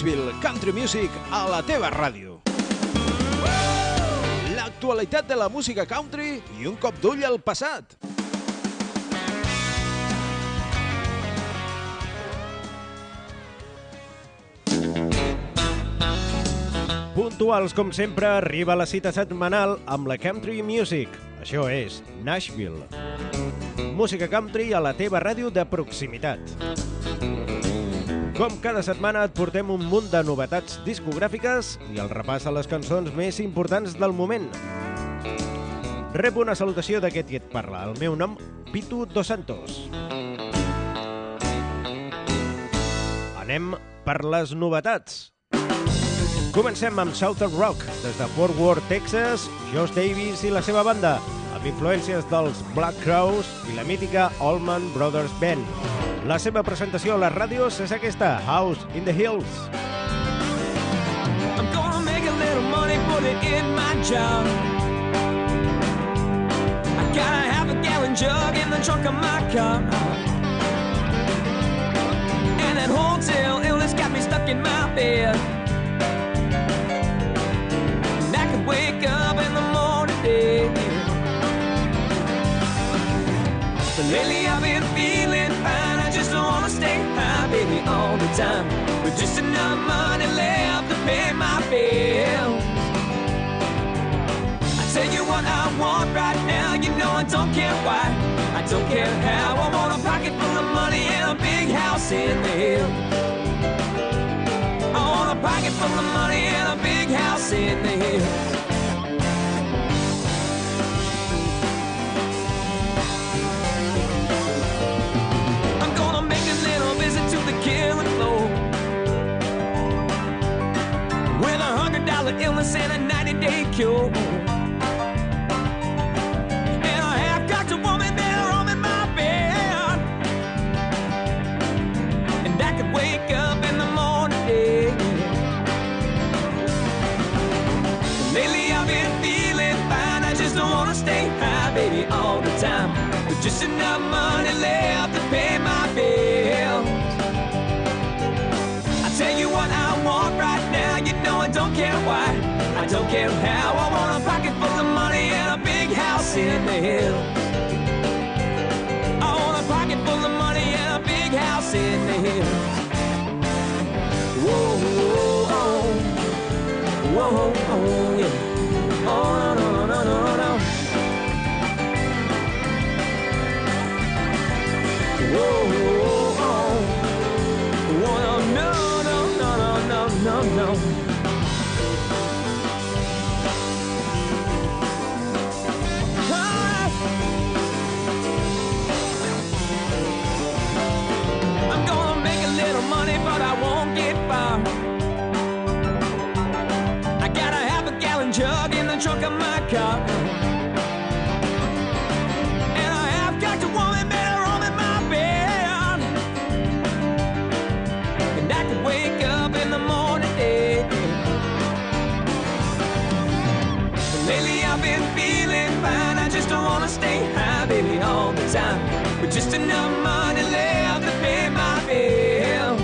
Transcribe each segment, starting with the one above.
Nashville Country Music a la teva ràdio. L'actualitat de la música country i un cop d'ull al passat. Puntuals, com sempre, arriba la cita setmanal amb la Country Music. Això és Nashville. Música country a la teva ràdio de proximitat. Com cada setmana et portem un munt de novetats discogràfiques i el repàs a les cançons més importants del moment. Rep una salutació d'aquest qui et parla. El meu nom, Pitu Dos Santos. Anem per les novetats. Comencem amb Southern Rock, des de Fort Worth, Texas, Josh Davis i la seva banda, amb influències dels Black Crowes i la mítica Allman Brothers Band. La seva presentació a les ràdios és aquesta, House in the Hills. I'm gonna make a little money, put it in my job. I got a half a gallon jug in the trunk of my car. And that hotel illness got me stuck in my bed. And I could wake up in the morning. But lately I've been feeling fine. Wanna stay high, baby, all the time. With just enough money left to pay my bills. I tell you what I want right now. You know I don't care why. I don't care how. I want a pocket full of money and a big house in the hills. I want a pocket full of money and a big house in the hills. A hundred dollar illness and a 90 day cure. And I have got a woman my bed, and I could wake up in the morning. Lately I've been feeling fine. I just don't wanna stay high, baby, all the time. Just enough money left jug in the trunk of my car. And I have got a woman better in my bed. And I wake up in the morning. Lately I've been feeling fine. I just don't wanna stay high, baby, all the time. With just enough money left to pay my bills.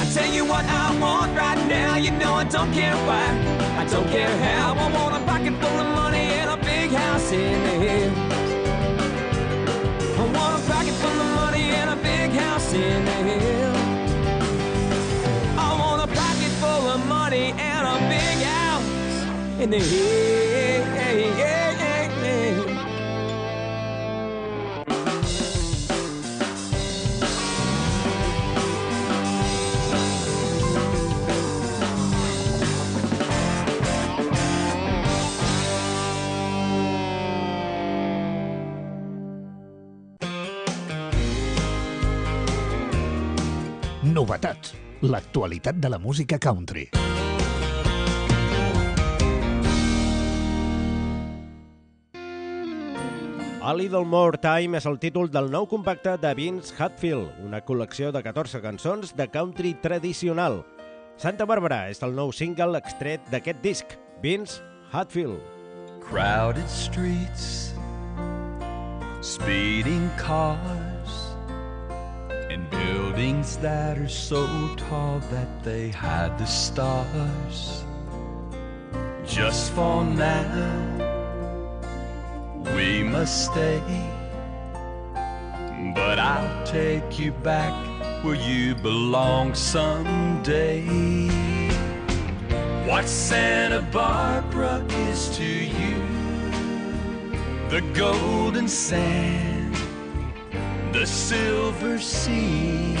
I tell you what I want right now. You know I don't care why. I don't care how. I want a pocket full of money and a big house in the hills. I want a pocket full of money and a big house in the hills. I want a pocket full of money and a big house in the hills. Novetats. L'actualitat de la música country. A Little More Time és el títol del nou compacte de Vince Hatfield, una col·lecció de 14 cançons de country tradicional. Santa Bàrbara és el nou single extret d'aquest disc, Vince Hatfield. Crowded streets, speeding cars, and buildings that are so tall that they hide the stars. Just for now, we must stay. But I'll take you back where you belong someday. What Santa Barbara is to you, the golden sand, the silver sea.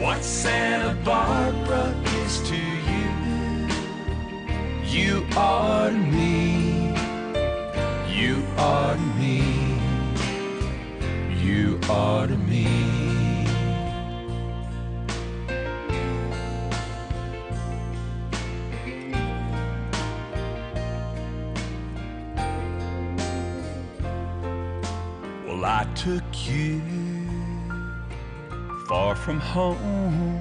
What Santa Barbara is to you, you are to me, you are to me, you are to me. Took you far from home.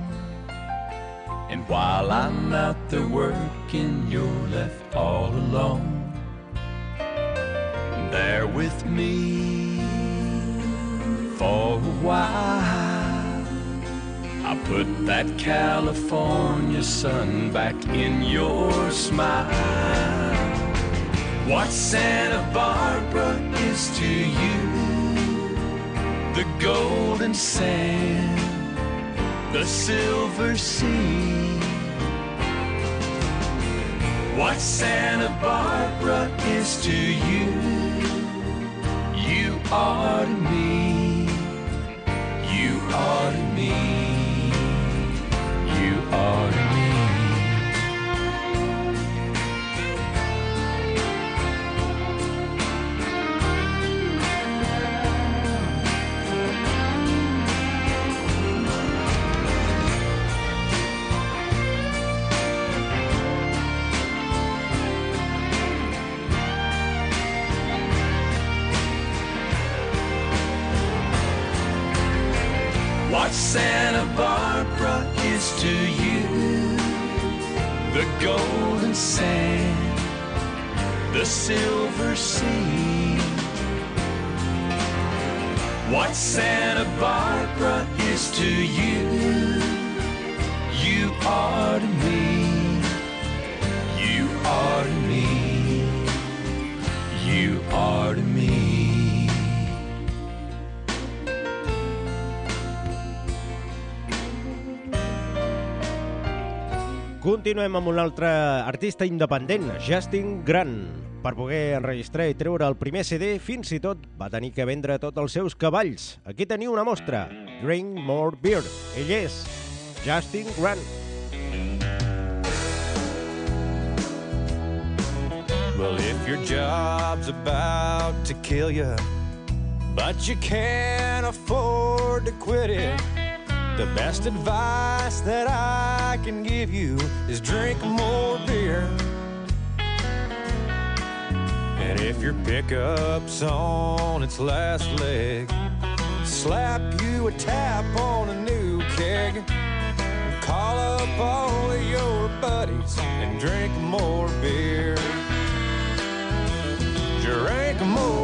And while I'm out there working, you're left all alone. There with me for a while. I put that California sun back in your smile. What Santa Barbara is to you, the golden sand, the silver sea. What Santa Barbara is to you, you are to me, you are to me, Continuem amb un altre artista independent, Justin Grant. Per poder enregistrar i treure el primer CD, fins i tot va tenir que vendre tots els seus cavalls. Aquí teniu una mostra, Drink More Beer. Ell és Justin Grant. Well, if your job's about to kill you, but you can't afford to quit it, the best advice that I can give you is drink more beer. And if your pickup's on its last leg, slap you a tap on a new keg. Call up all of your buddies and drink more beer. Drink more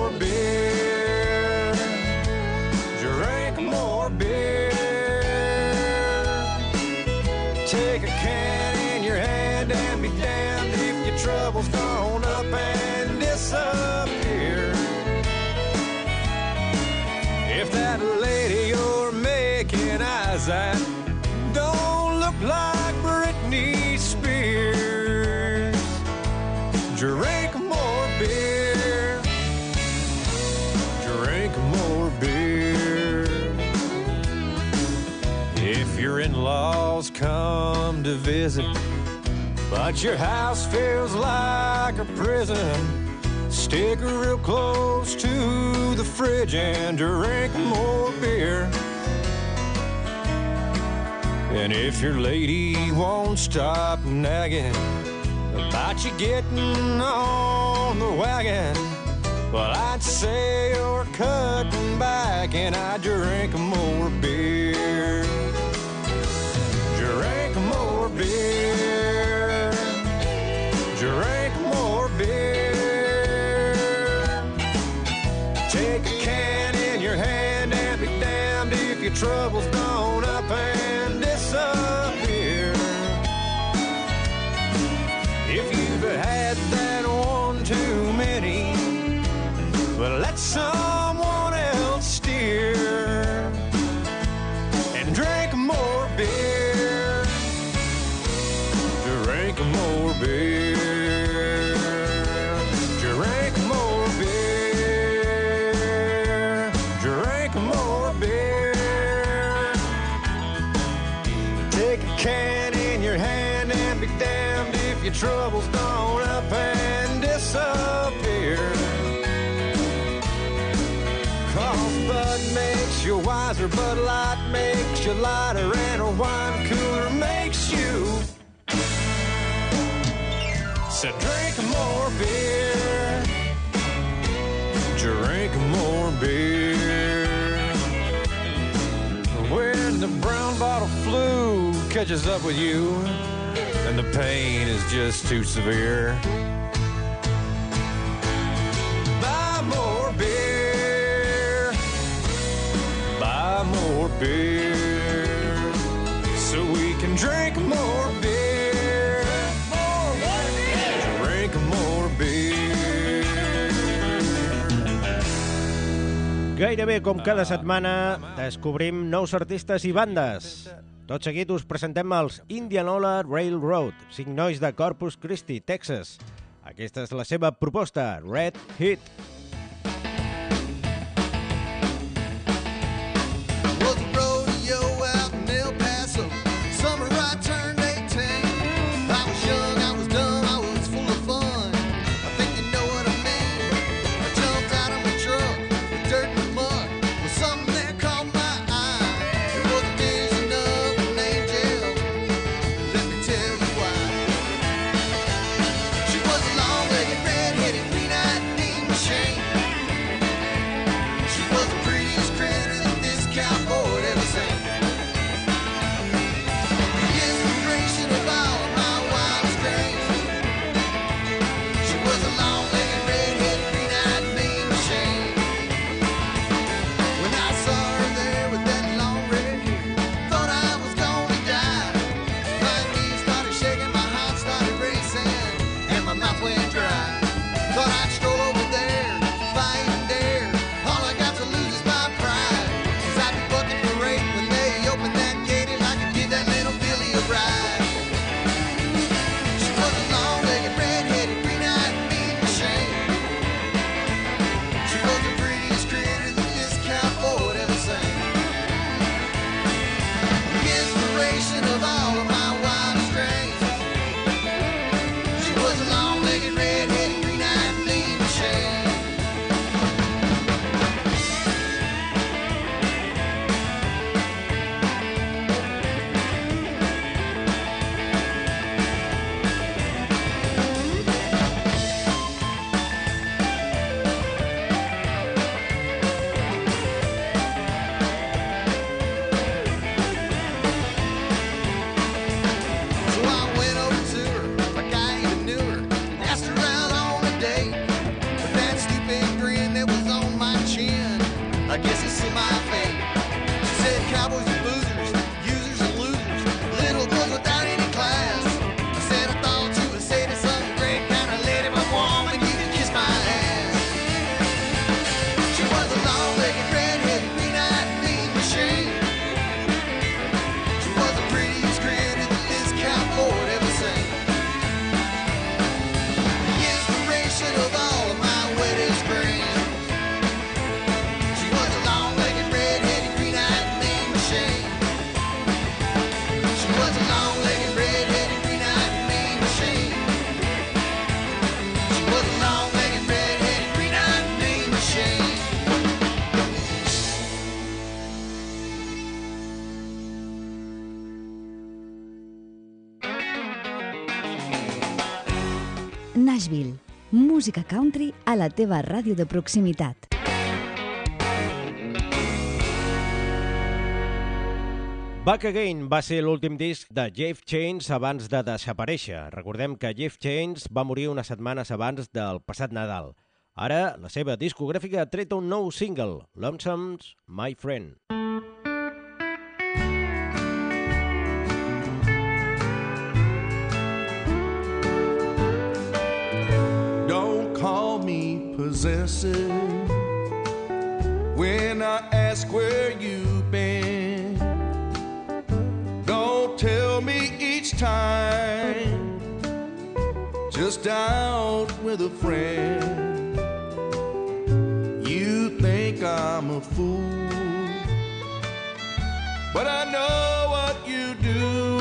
trouble's gone up and disappear. If that lady you're making eyes at don't look like Britney Spears, drink more beer. Drink more beer. If your in laws come to visit, but your house feels like a prison, stick real close to the fridge and drink more beer. And if your lady won't stop nagging about you getting on the wagon, well, I'd say you're cutting back and I'd drink more gelato and a wine cooler makes you. So drink more beer. Drink more beer. When the brown bottle flu catches up with you and the pain is just too severe. Buy more beer. Buy more beer. Gairebé com cada setmana descobrim nous artistes i bandes. Tot seguit us presentem els Indianola Railroad, cinc nois de Corpus Christi, Texas. Aquesta és la seva proposta, Red Heat. Red Heat. música country a la teva ràdio de proximitat. Back Again va ser l'últim disc de Jeff Chains abans de desaparèixer. Recordem que Jeff Chains va morir unes setmanes abans del passat Nadal. Ara, la seva discogràfica ha tret un nou single, Lonesome's My Friend. Mm -hmm. possessing. When I ask where you've been, don't tell me each time, just out with a friend. You think I'm a fool, but I know what you do.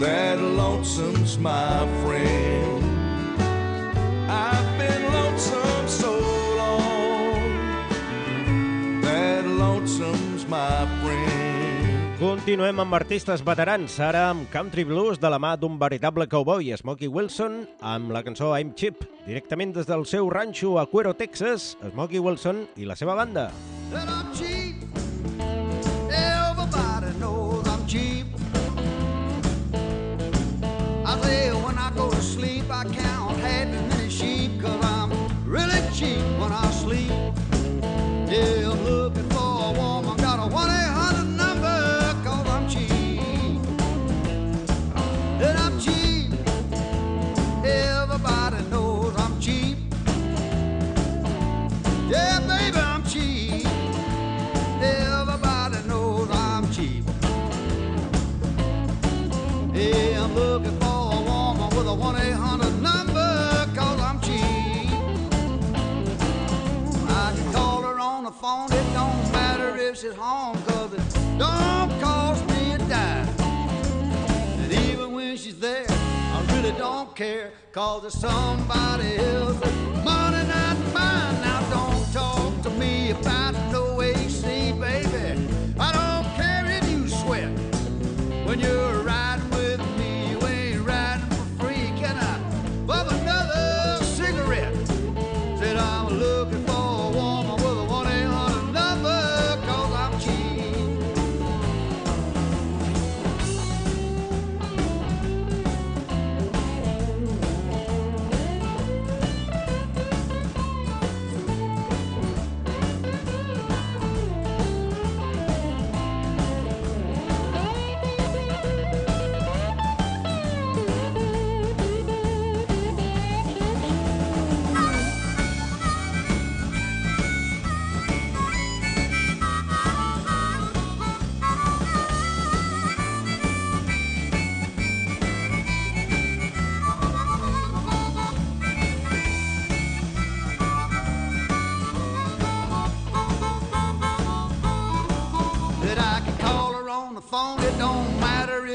That lonesome's my friend. I've been lonesome so long. That lonesome's my friend. Continuem amb artistes veterans, ara amb country blues de la mà d'un veritable cowboy, Smokey Wilson, amb la cançó I'm Cheap, directament des del seu ranxo a Cuero, Texas, Smokey Wilson i la seva banda. that I'm cheap. I go to sleep, I count half as many sheep, cause I'm really cheap when I sleep. Yeah, phone, it don't matter if she's home, cause it don't cost me a dime. And even when she's there, I really don't care, cause there's somebody else money not mine. Now don't talk to me about no AC, baby. I don't care if you sweat when you're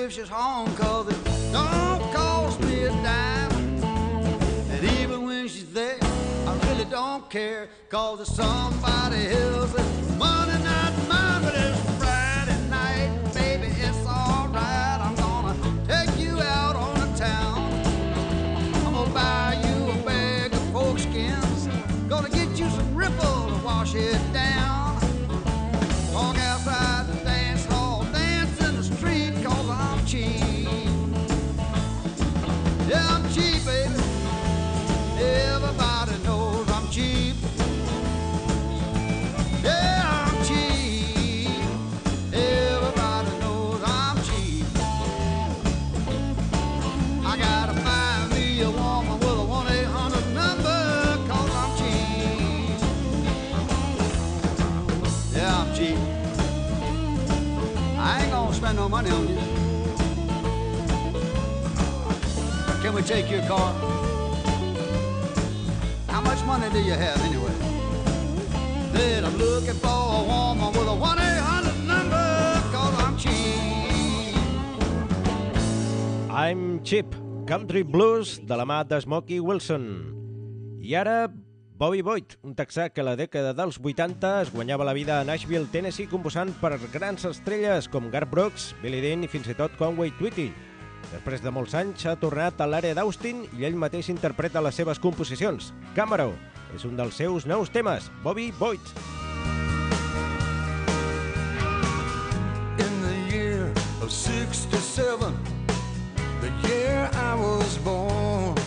if she's home, cause it don't cost me a dime. And even when she's there, I really don't care, cause there's somebody else no money on you. Can we take your car? How much money do you have anyway? Said I'm looking for a woman with a 1 800 number, cause I'm cheap. I'm Chip, Country Blues de la mà de Smokey Wilson. I ara, Bobby Boyd, un texà que a la dècada dels 80 es guanyava la vida a Nashville, Tennessee, composant per grans estrelles com Garth Brooks, Billy Dean i fins i tot Conway Twitty. Després de molts anys ha tornat a l'àrea d'Austin i ell mateix interpreta les seves composicions. Camaro és un dels seus nous temes, Bobby Boyd. in the year of 67, the year I was born.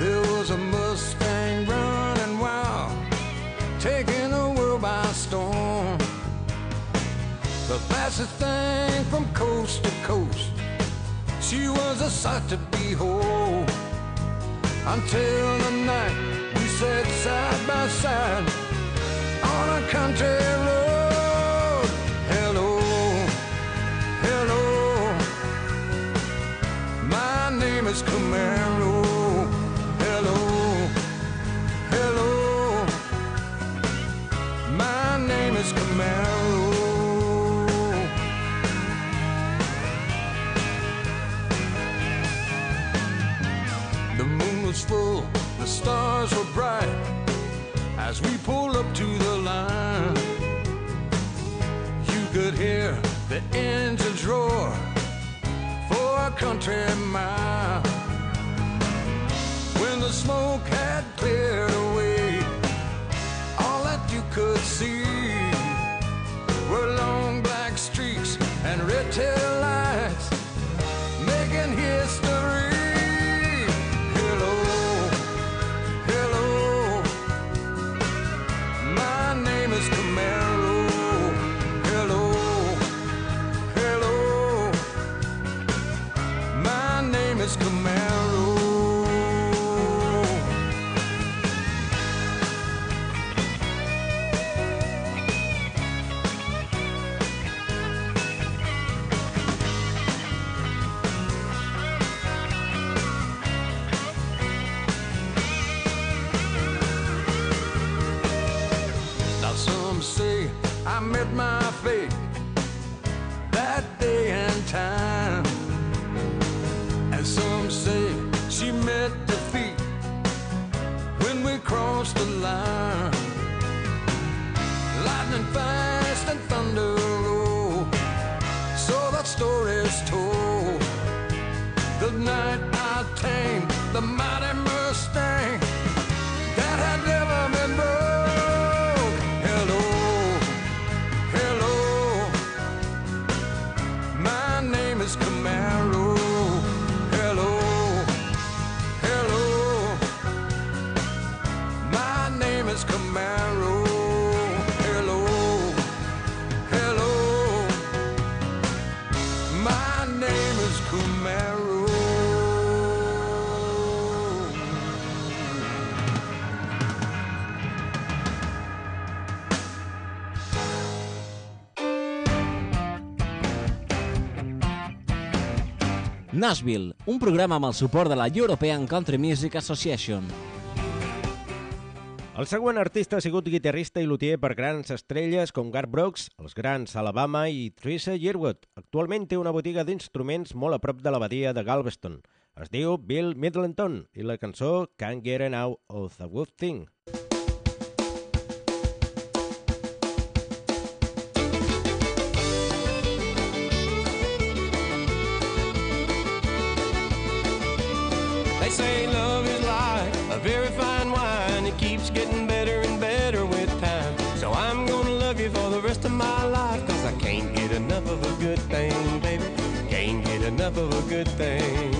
There was a Mustang running wild, taking the world by storm. The fastest thing from coast to coast, she was a sight to behold. Until the night we sat side by side on a country road. Stars were bright as we pulled up to the line. You could hear the engines roar for a country mile. When the smoke had cleared away, all that you could see were long black streaks and red tail Nashville, un programa amb el suport de la European Country Music Association. El següent artista ha sigut guitarrista i luthier per grans estrelles com Garth Brooks, els grans Alabama i Teresa Yearwood. Actualment té una botiga d'instruments molt a prop de l'abadia de Galveston. Es diu Bill Middleton i la cançó Can't Get It Out of the Good Thing. Of a good thing.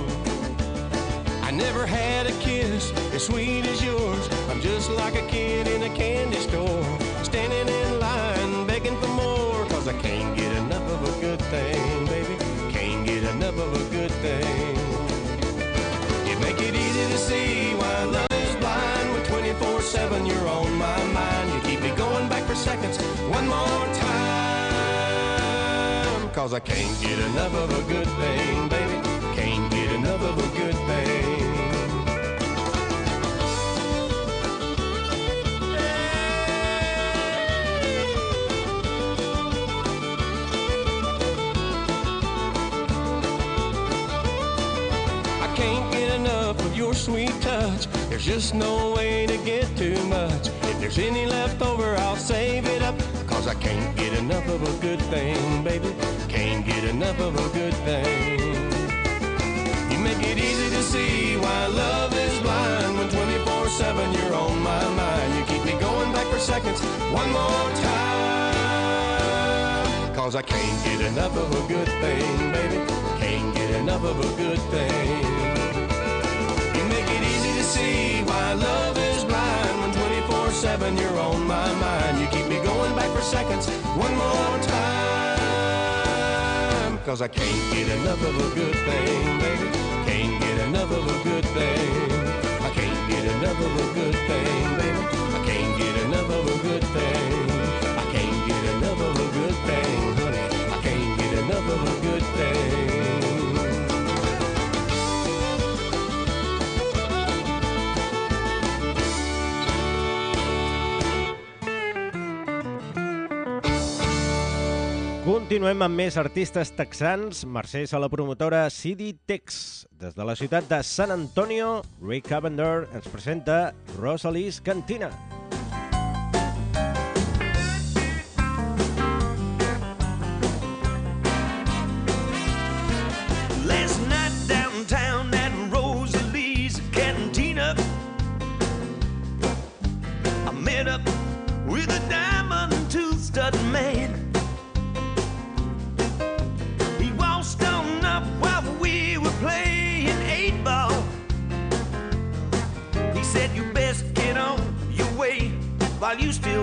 I never had a kiss as sweet as yours. I'm just like a kid in a candy store. Standing in line begging for more. Cause I can't get enough of a good thing, baby. Can't get enough of a good thing. You make it easy to see why love is blind. With 24 7, you're on my mind. You keep me going back for seconds. One more time. Cause I can't get enough of a good thing, baby. Enough of a good thing. I can't get enough of your sweet touch. There's just no way to get too much. If there's any left over, I'll save it up. Cause I can't get enough of a good thing, baby. Can't get enough of a good thing. It easy to see why love is blind when 24 7 you're on my mind. You keep me going back for seconds one more time. Cause I can't get enough of a good thing, baby. Can't get enough of a good thing. You make it easy to see why love is blind when 24 7 you're on my mind. You keep me going back for seconds one more time. Cause I can't get enough of a good thing, baby. I can't get enough of a good thing. I can't get enough of a good thing, baby. I can't get enough of a good thing. I can't get enough of a good thing, honey. I can't get enough of a good thing. Continuem amb més artistes texans. Mercès a la promotora CD Tex. Des de la ciutat de San Antonio, Ray Cavender ens presenta Rosalie's Cantina. Downtown at Rosalie's Cantina, up with a diamond tooth stud man. While you still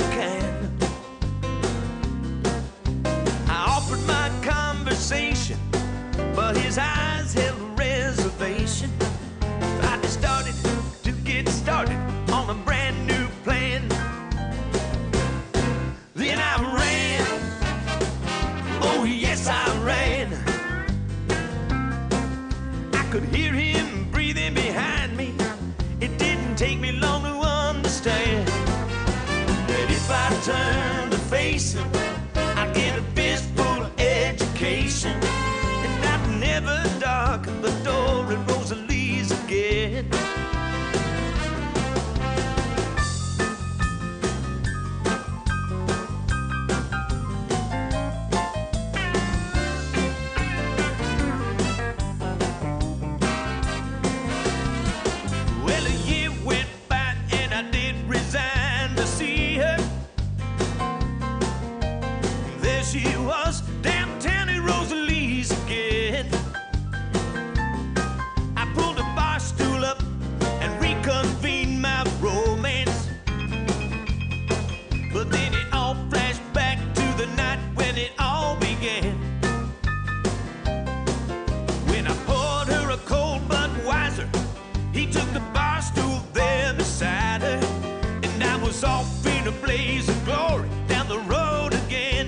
a blaze of glory down the road again.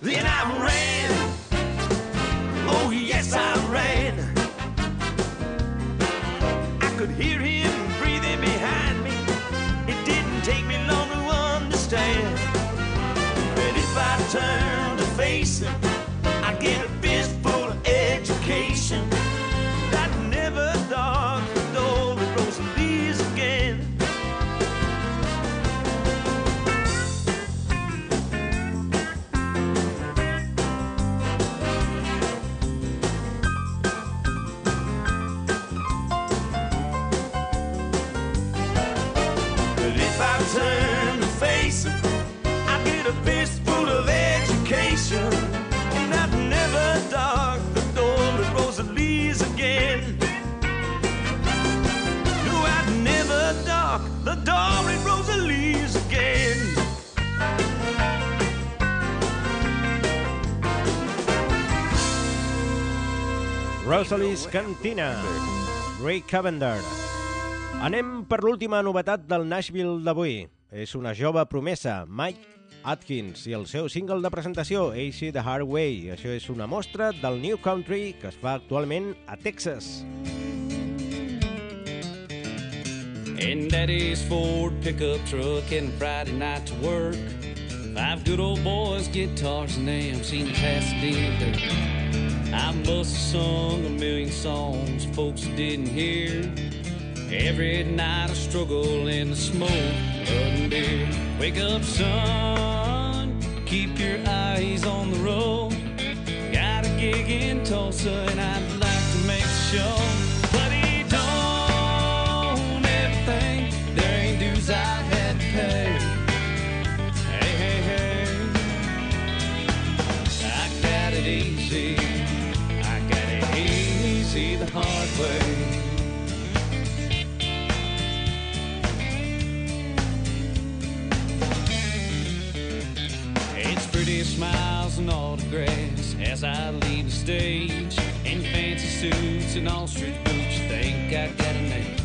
Then I ran. Oh, yes, I ran. I could hear him breathing behind me. It didn't take me long to understand that if I turned Rosalie's Cantina, Ray Cavender. Anem per l'última novetat del Nashville d'avui. És una jove promesa, Mike Atkins i el seu single de presentació, AC The Hard Way. Això és una mostra del New Country que es fa actualment a Texas. In Daddy's Ford pickup truck and Friday night to work. Five good old boys, guitars and amps in Pasadena dirt. I must have sung a million songs folks didn't hear. Every night I struggle in the smoke of beer. Wake up, son, keep your eyes on the road. Got a gig in Tulsa and I'd like to make the autographs as I leave the stage. In fancy suits and ostrich boots, think I got a name.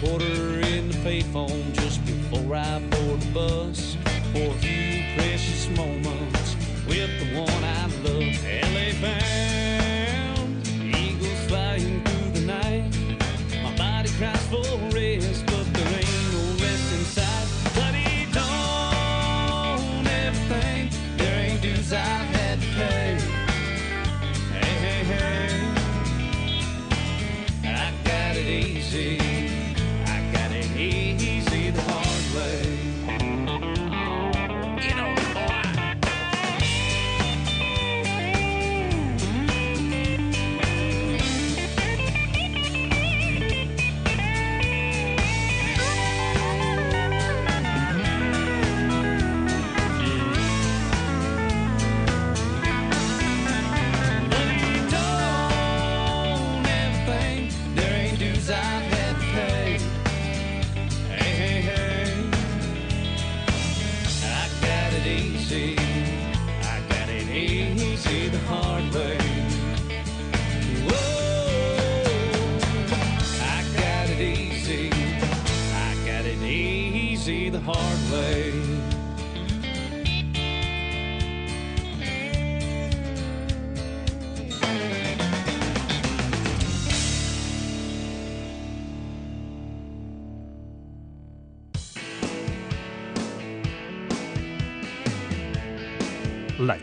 Quarter in the payphone just before I board the bus. For a few precious moments with the one I love. LA bound, eagles flying through the night. My body cries for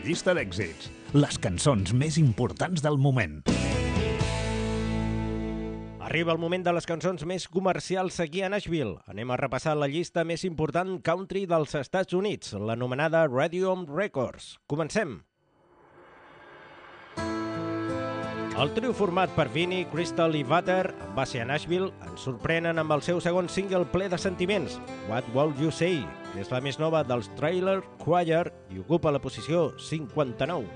llista d'èxits. Les cançons més importants del moment. Arriba el moment de les cançons més comercials aquí a Nashville. Anem a repassar la llista més important country dels Estats Units, l'anomenada Radium Records. Comencem! El trio format per Vinnie, Crystal i Butter va ser a Nashville, ens sorprenen amb el seu segon single ple de sentiments, What Will You Say? És la més nova dels Trailer Choir i ocupa la posició 59.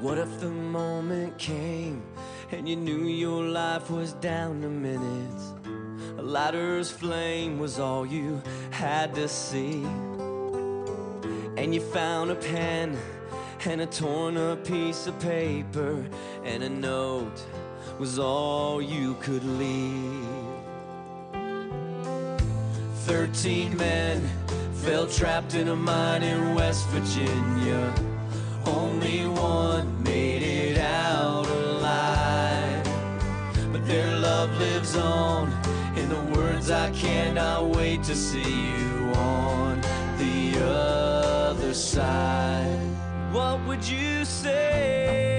What if the moment came and you knew your life was down to minutes? A lighter's flame was all you had to see. And you found a pen and a torn up piece of paper and a note was all you could leave. Thirteen men fell trapped in a mine in West Virginia. Only one made it out alive. But their love lives on in the words I cannot wait to see you on the other side. What would you say?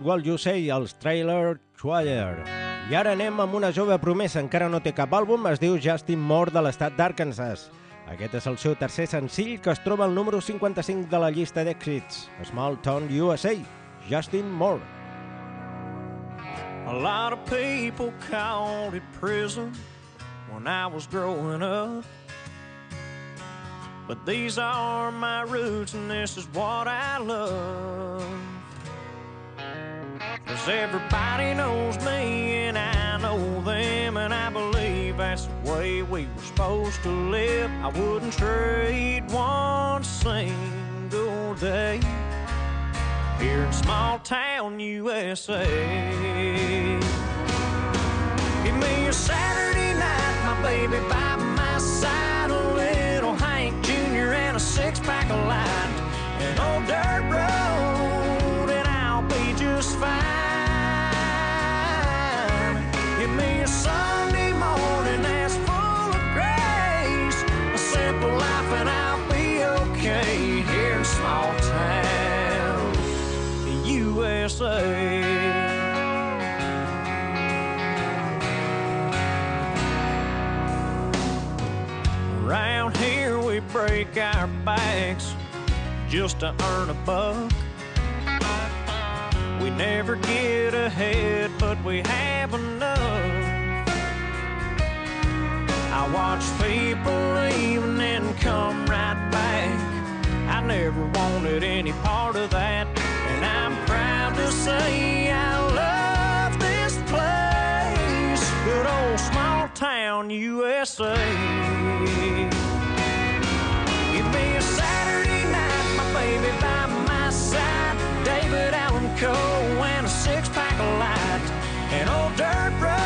What You Say, els Trailer Choir. I ara anem amb una jove promesa, encara no té cap àlbum, es diu Justin Moore de l'estat d'Arkansas. Aquest és el seu tercer senzill que es troba al número 55 de la llista d'èxits. Small Town USA, Justin Moore. A lot of people called it prison when I was growing up. But these are my roots and this is what I love. Cause everybody knows me and I know them and I believe that's the way we were supposed to live. I wouldn't trade one single day here in small town USA. Give me a Saturday night, my baby by my side, a little Hank Jr. and a six pack of light, just to earn a buck. We never get ahead, but we have enough. I watch people leave and then come right back. I never wanted any part of that, and I'm proud to say I love this place. Good old small town USA. David and a six pack of light. An old dirt road,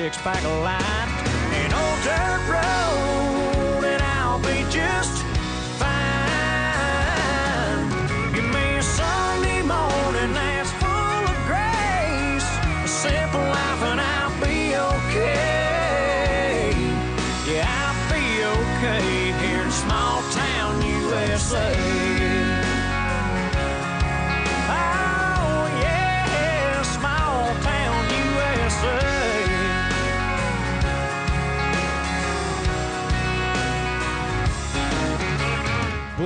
six pack of light. An old dirt road,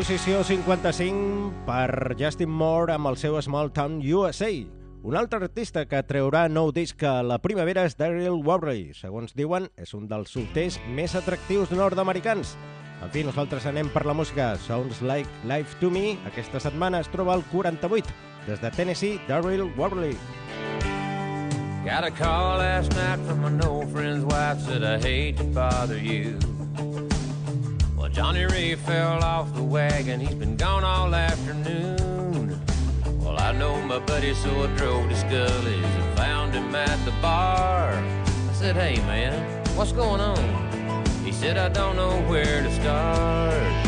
Posició 55 per Justin Moore amb el seu Small Town USA. Un altre artista que treurà nou disc a la primavera és Daryl Worley. Segons diuen, és un dels solters més atractius nord-americans. En fi, nosaltres anem per la música. Sounds Like Life to Me. Aquesta setmana es troba al 48. Des de Tennessee, Daryl Worley. Got a call last night from my old friend's wife, said I hate to bother you. Well, Johnny Ray fell off the wagon, he's been gone all afternoon. Well, I know my buddy, so I drove to Scully's and found him at the bar. I said, hey man, what's going on? He said, I don't know where to start.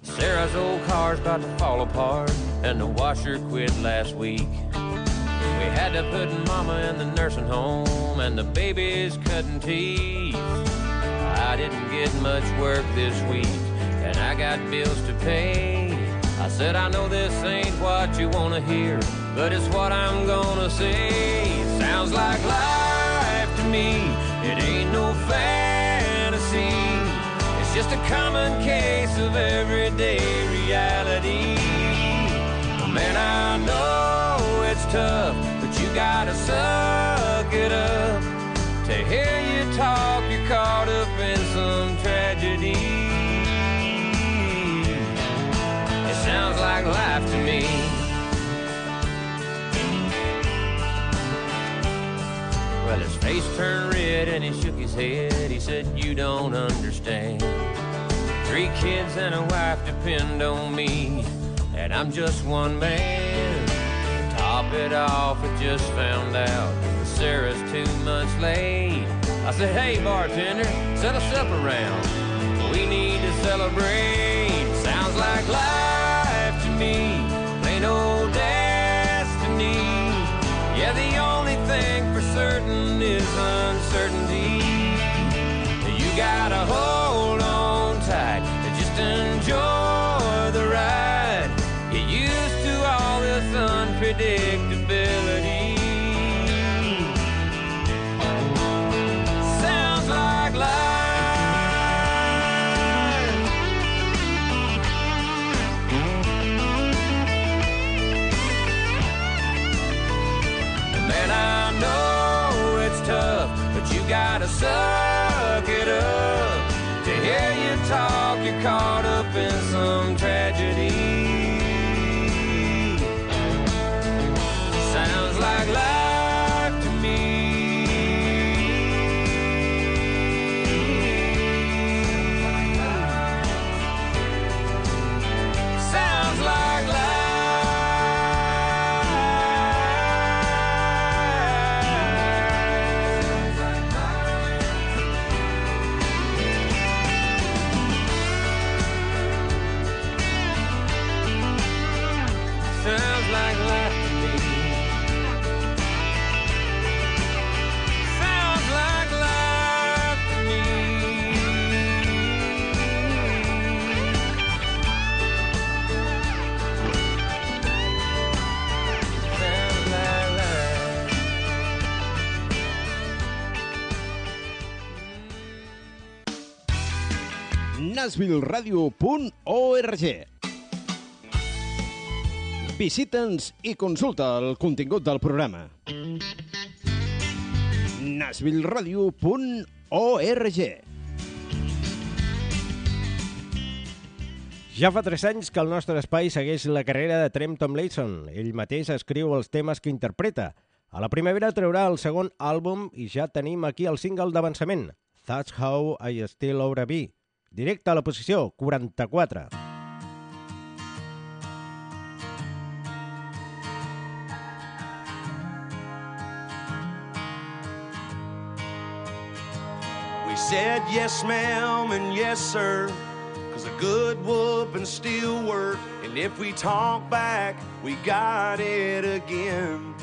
Sarah's old car's about to fall apart, and the washer quit last week. We had to put Mama in the nursing home, and the baby's cutting teeth. Didn't get much work this week, and I got bills to pay. I said, I know this ain't what you wanna hear, but it's what I'm gonna say. Sounds like life to me, it ain't no fantasy. It's just a common case of everyday reality. Man, I know it's tough, but you gotta suck it up. To hear you talk, you're caught up in some tragedy. It sounds like life to me. Well, his face turned red and he shook his head. He said, You don't understand. Three kids and a wife depend on me, and I'm just one man. Top it off, I just found out Sarah's two months late. I said, Hey, bartender, set us up around. We need to celebrate. Sounds like life to me, plain old destiny. Yeah, the only thing for certain is uncertainty. You gotta hold on tight and just enjoy the ride. Get used to all this unpredictability. Suck it up. To hear you talk, you're caught up nashvilleradio.org Visita'ns i consulta el contingut del programa. nashvilleradio.org Ja fa 3 anys que el nostre espai segueix la carrera de Trem Tomlinson. Ell mateix escriu els temes que interpreta. A la primavera traurà el segon àlbum i ja tenim aquí el single d'avançament, That's How I Still to Be. Directe a la posició 44. We said yes, ma'am, and yes, sir. Cause a good whooping still work. And if we talk back, we got it again.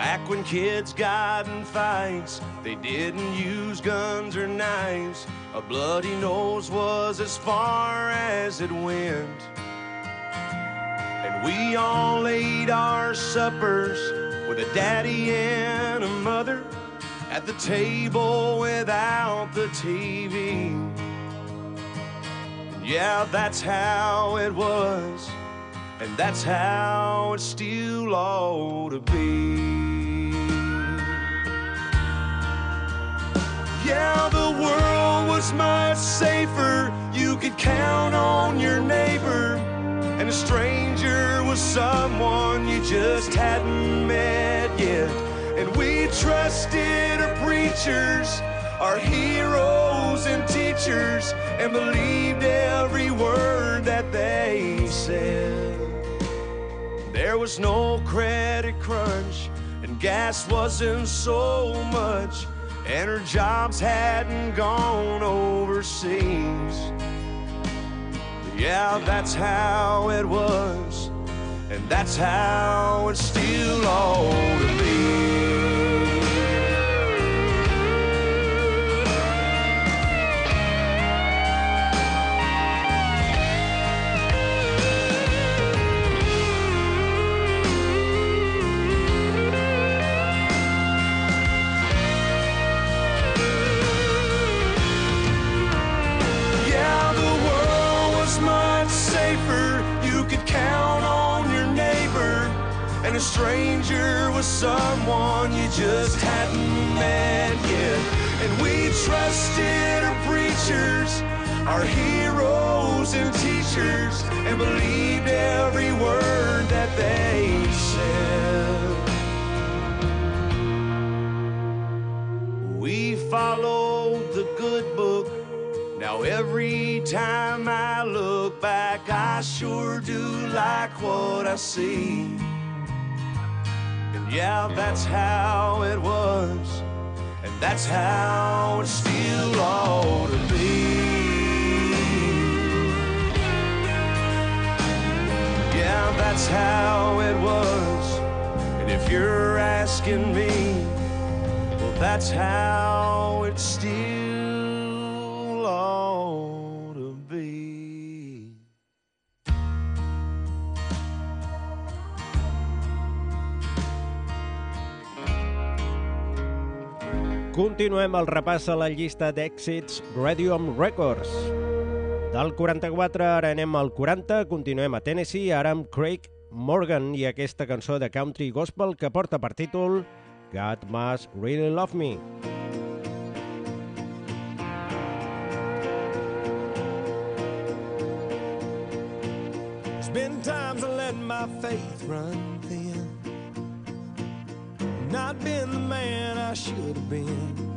Back when kids got in fights, they didn't use guns or knives. A bloody nose was as far as it went. And we all ate our suppers with a daddy and a mother at the table without the TV. And Yeah, that's how it was, and that's how it still ought to be. Yeah, the world was much safer. You could count on your neighbor, and a stranger was someone you just hadn't met yet. And we trusted our preachers, our heroes and teachers, and believed every word that they said. There was no credit crunch, and gas wasn't so much, and her jobs hadn't gone overseas. Yeah, that's how it was, and that's how it still ought to be. See. And yeah, that's how it was, and that's how it still ought to be. Yeah, that's how it was. And if you're asking me, well, that's how it still Continuem el repàs a la llista d'èxits Radium Records. Del 44 ara anem al 40, continuem a Tennessee, ara amb Craig Morgan i aquesta cançó de country gospel que porta per títol God Must Really Love Me. There's been times I let my faith run thin. Not been the man I should have been.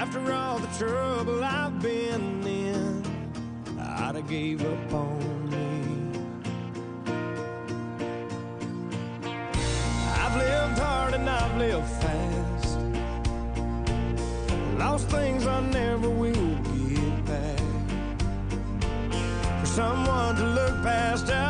After all the trouble I've been in, I'd have gave up on me. I've lived hard and I've lived fast. Lost things I never will get back for someone to look past all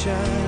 future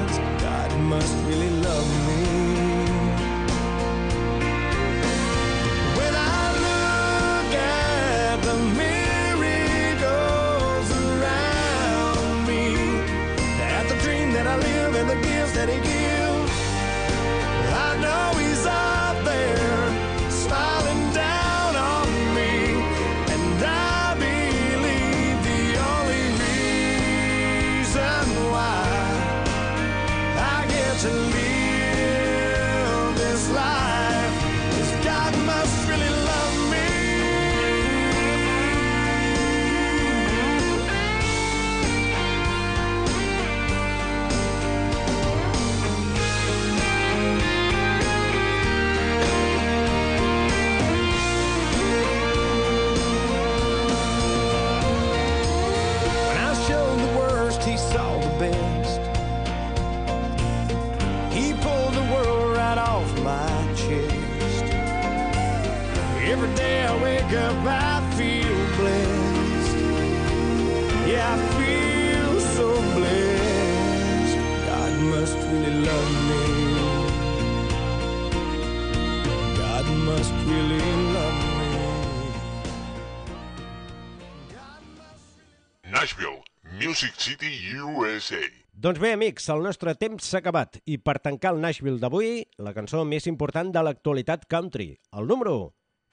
Doncs bé, amics, el nostre temps s'ha acabat i per tancar el Nashville d'avui, la cançó més important de l'actualitat country, el número 1,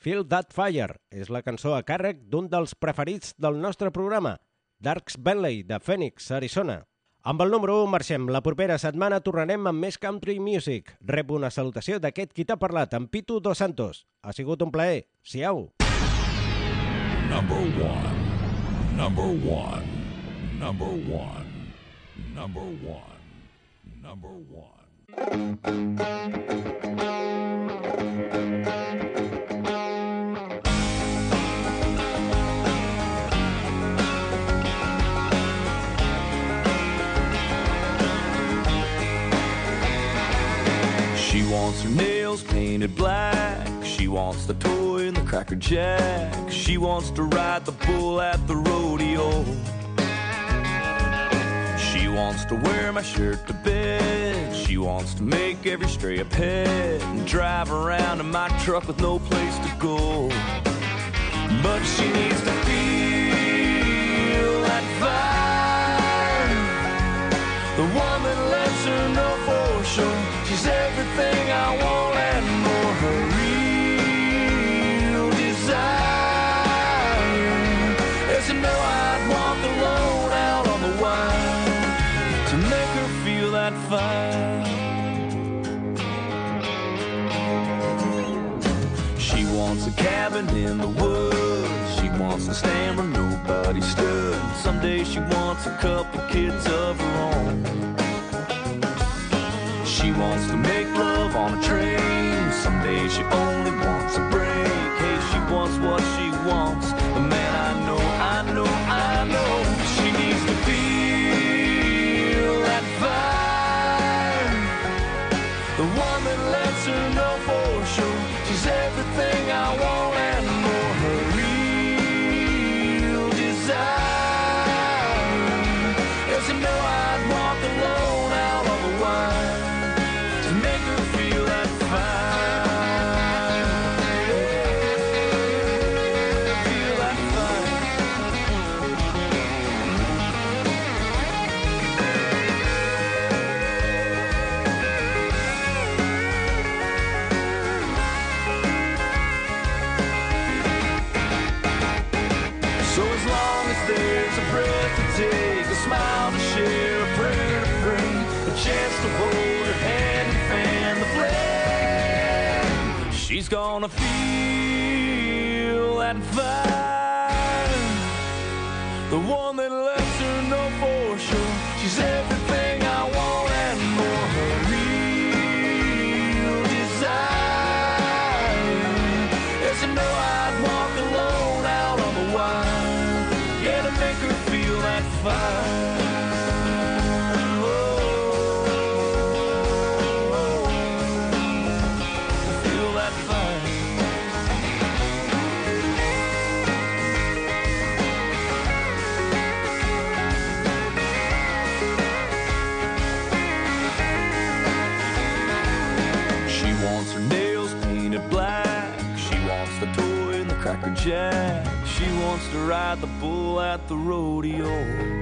Feel That Fire, és la cançó a càrrec d'un dels preferits del nostre programa, Darks Bentley, de Phoenix, Arizona. Amb el número 1 marxem. La propera setmana tornarem amb més country music. Rep una salutació d'aquest qui t'ha parlat, en Pitu Dos Santos. Ha sigut un plaer. Siau! Number one. Number one. Number one. Number one. Number one. She wants her nails painted black. She wants the toy and the cracker jack. She wants to ride the bull at the rodeo. Wants to wear my shirt to bed. She wants to make every stray a pet and drive around in my truck with no place to go. But she needs to feel that fire. The woman lets her know for sure she's everything I want in the woods. She wants to stand where nobody stood. Someday she wants a couple kids of her own. She wants to make love on a train. Someday she only gonna feel jack. She wants to ride the bull at the rodeo.